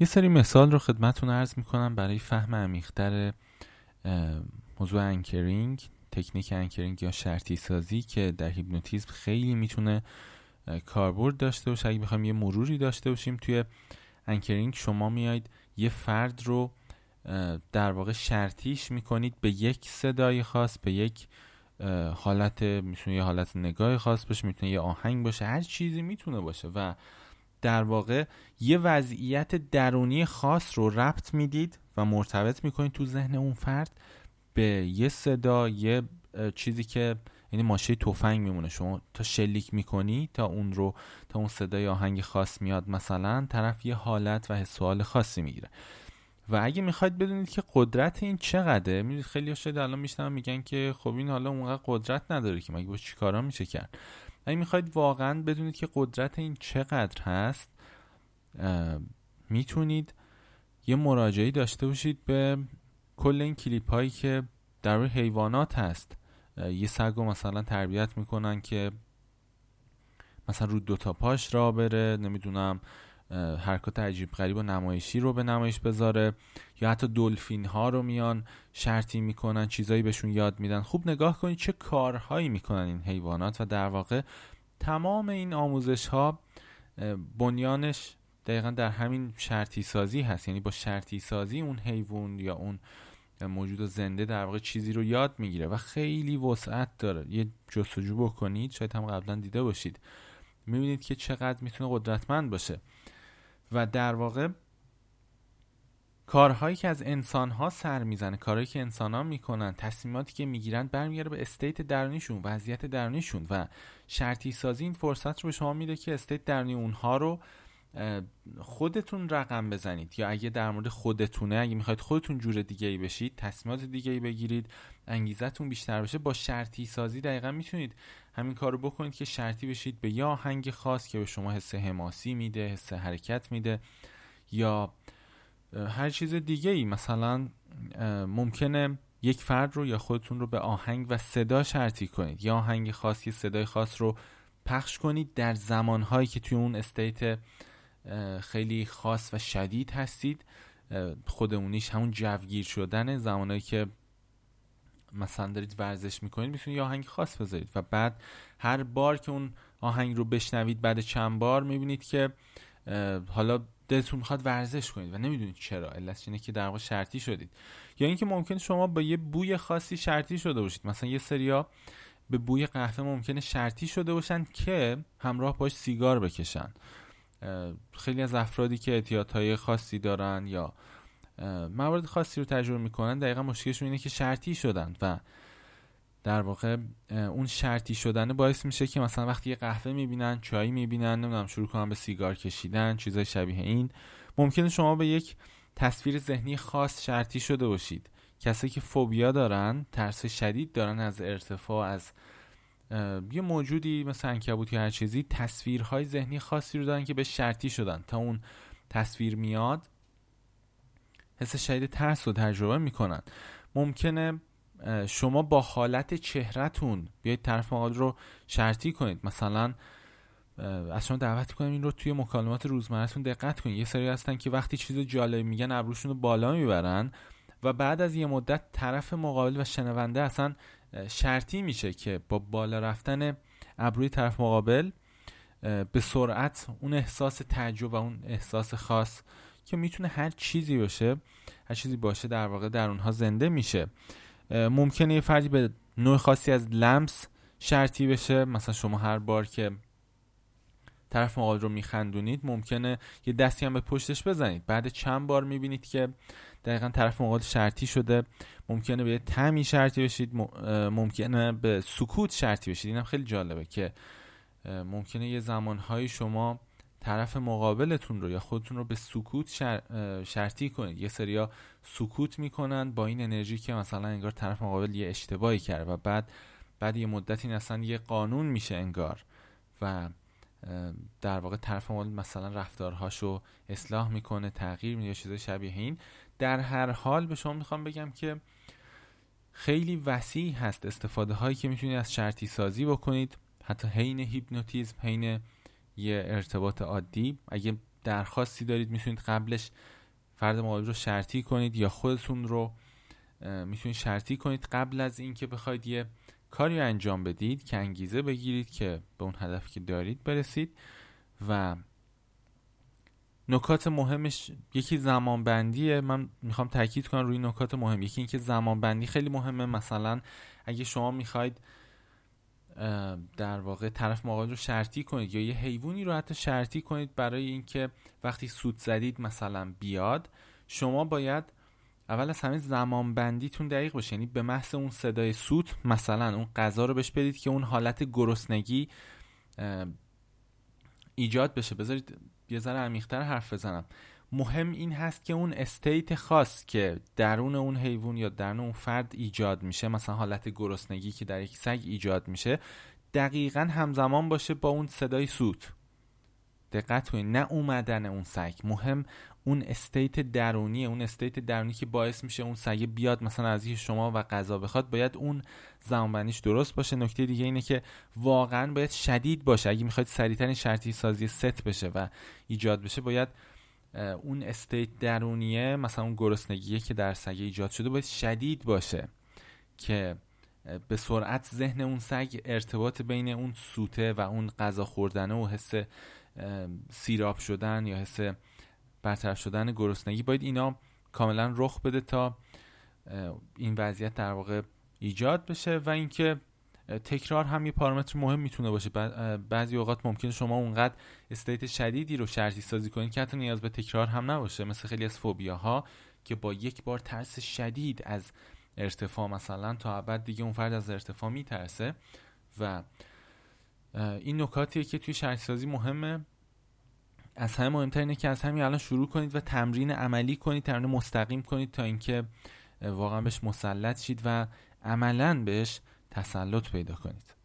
یه سری مثال رو خدمتون عرض می‌کنم برای فهم عمیقتر موضوع anchoring تکنیک anchoring یا شرطی سازی که در هیپنوتیزم خیلی می‌تونه کاربرد داشته باشه. اگه بخوایم یه مروری داشته باشیم توی anchoring شما میایید یه فرد رو در واقع شرطیش می‌کنید به یک صدای خاص به یک حالت می‌تونه یه حالت نگاه خاص باشه می‌تونه یه آهنگ باشه. هر چیزی می‌تونه باشه و در واقع یه وضعیت درونی خاص رو ربط می‌دید و مرتبط می‌کنید تو ذهن اون فرد به یه صدا یه چیزی که یعنی ماشه تفنگ میمونه. شما تا شلیک می‌کنی تا اون رو تا اون صدای آهنگ خاص میاد مثلا طرف یه حالت و حس خاصی می‌گیره. و اگه می‌خواید بدونید که قدرت این چقدره می‌دونید خیلی شاید الان میشنم میگن که خب این حالا اونقدر قدرت نداره که مگه با چیکارا میشه کرد. اگه می‌خواید واقعا بدونید که قدرت این چقدر هست می‌تونید یه مراجعه داشته باشید به کل این کلیپ هایی که در روی حیوانات هست. یه سگ رو مثلا تربیت می‌کنن که مثلا رو دوتا پاش را بره نمی‌دونم حرکات عجیب غریب و نمایشی رو به نمایش بذاره یا حتی دلفین ها رو میان شرطی می‌کنن چیزایی بهشون یاد میدن. خوب نگاه کنید چه کارهایی می‌کنن این حیوانات و در واقع تمام این آموزش ها بنیانش دقیقا در همین شرطی سازی هست. یعنی با شرطی سازی اون حیوان یا اون موجود زنده در واقع چیزی رو یاد می‌گیره و خیلی وسعت داره. یه جستجو بکنید شاید هم قبلا دیده باشید. می‌بینید که چقدر می‌تونه قدرتمند باشه. و در واقع کارهایی که از انسان ها سر می‌زنه کارهایی که انسان ها می‌کنن تصمیماتی که می‌گیرن برمیگرده به استیت درونیشون وضعیت درونیشون و شرطی سازی این فرصت رو به شما میده که استیت درونی اونها رو خودتون رقم بزنید. یا اگه در مورد خودتونه اگه می‌خواید خودتون جور دیگه ای بشید تصمیمات دیگه ای بگیرید انگیزتون بیشتر بشه با شرطی سازی دقیقا می‌تونید همین کار رو بکنید که شرطی بشید به یا آهنگ خاص که به شما حس حماسی میده حس حرکت میده یا هر چیز دیگه ای مثلا ممکنه یک فرد رو یا خودتون رو به آهنگ و صدا شرطی کنید. یا آهنگ خاص یا صدای خاص رو پخش کنید در زمانهایی که توی اون استیت خیلی خاص و شدید هستید. خودمونیش همون جوگیر شدن زمانهایی که مثلا دارید ورزش می‌کنید می‌تونید یه آهنگ خاص بذارید. و بعد هر بار که اون آهنگ رو بشنوید بعد چند بار می‌بینید که حالا دلتون می‌خواد ورزش کنید و نمی‌دونید چرا. علتش اینه که در واقع شرطی شدید. یا اینکه ممکن شما با یه بوی خاصی شرطی شده باشید. مثلا یه سریا به بوی قهوه ممکنه شرطی شده باشن که همراه باش سیگار بکشن. خیلی از افرادی که اعتیادهای خاصی دارن یا موارد خاصی رو تجربه می‌کنن دقیقا مشکلشون اینه که شرطی شدن و در واقع اون شرطی شدن باعث میشه که مثلا وقتی یه قهوه می‌بینن چای می‌بینن نمی‌دونم شروع کنن به سیگار کشیدن چیزای شبیه این ممکنه شما به یک تصویر ذهنی خاص شرطی شده باشید. کسایی که فوبیا دارن ترس شدید دارن از ارتفاع از یه موجودی مثل انکبوت یا هر چیزی تصویرهای ذهنی خاصی رو دارن که به شرطی شدن. تا اون تصویر میاد حس شدید ترس رو تجربه می‌کنن. ممکنه شما با حالت چهرهتون بیاید طرف مقابل رو شرطی کنید. مثلا از شما دعوت کنیم این رو توی مکالمات روزمرهتون دقت کنید. یه سری هستن که وقتی چیز جالب میگن ابروشون رو بالا می‌برن و بعد از یه مدت طرف مقابل و شنونده اصلا شرطی میشه که با بالا رفتن ابروی طرف مقابل به سرعت اون احساس تعجب و اون احساس خاص که می‌تونه هر چیزی باشه هر چیزی باشه در واقع در اونها زنده میشه. ممکنه یه فردی به نوع خاصی از لمس شرطی بشه. مثلا شما هر بار که طرف مقابل رو میخندونید ممکنه یه دستی هم به پشتش بزنید. بعد چند بار می‌بینید که دقیقا طرف مقابل شرطی شده. ممکنه به تمی شرطی بشید. ممکنه به سکوت شرطی بشید. اینم خیلی جالبه که ممکنه یه زمانهایی شما طرف مقابلتون رو یا خودتون رو به سکوت شرطی کنید. یه سریا سکوت می‌کنن با این انرژی که مثلا انگار طرف مقابل یه اشتباهی کرده و بعد بعد یه مدتی اصلا یه قانون میشه انگار و در واقع طرف مقابل مثلا رفتارهاشو اصلاح می‌کنه تغییر میده یا چیزای شبیه این. در هر حال به شما می‌خوام بگم که خیلی وسیع هست استفاده هایی که می‌تونید از شرطی سازی بکنید. حتی حین هیپنوتیزم حین یه ارتباط عادی. اگه درخواستی دارید می‌تونید قبلش فرد مقابل رو شرطی کنید یا خودتون رو می‌تونید شرطی کنید قبل از اینکه بخواید یه کاری انجام بدید که انگیزه بگیرید که به اون هدفی که دارید برسید. و نکات مهمش یکی زمان بندیه من می‌خوام تاکید کنم روی نکات مهم. یکی اینکه زمان بندی خیلی مهمه. مثلا اگه شما می‌خواید در واقع طرف مقابل رو شرطی کنید یا یه حیوانی رو حتی شرطی کنید برای اینکه وقتی سود زدید مثلا بیاد شما باید اول از همه زمان بندیتون دقیق باشه. یعنی به محض اون صدای سوت مثلا اون غذا رو بهش بدید که اون حالت گرسنگی ایجاد بشه. بذارید یه ذره عمیق‌تر حرف بزنم. مهم این هست که اون استیت خاص که درون اون حیوان یا درون اون فرد ایجاد میشه مثلا حالت گرسنگی که در یک سگ ایجاد میشه دقیقا همزمان باشه با اون صدای سوت دقت کنید نه اومدن اون سگ. مهم اون state درونی اون state درونی که باعث میشه اون سگه بیاد مثلا از شما و غذا بخواد باید اون زمانبندیش درست باشه. نکته دیگه اینه که واقعا باید شدید باشه. اگه می‌خواید سریعتر شرطی سازی ست بشه و ایجاد بشه باید اون state درونیه مثلا اون گرسنگیه که در سگه ایجاد شده باید شدید باشه که به سرعت ذهن اون سگ ارتباط بین اون سوته و اون غذا خوردنه و حس سیراب شدن یا حس برطرف شدن گرسنگی باید اینا کاملا رخ بده تا این وضعیت در واقع ایجاد بشه و اینکه تکرار هم یه پارامتر مهم می‌تونه باشه. بعضی اوقات ممکنه شما اونقدر استیت شدیدی رو شرطی سازی کنید که حتی نیاز به تکرار هم نباشه. مثل خیلی از فوبیاها که با یک بار ترس شدید از ارتفاع مثلا تا ابد دیگه اون فرد از ارتفاع میترسه. و این نکاتیه که توی شرطی سازی مهمه. از همه مهمتر اینه که از همین الان شروع کنید و تمرین عملی کنید تمرین مستقیم کنید تا اینکه واقعا بهش مسلط شید و عملا بهش تسلط پیدا کنید.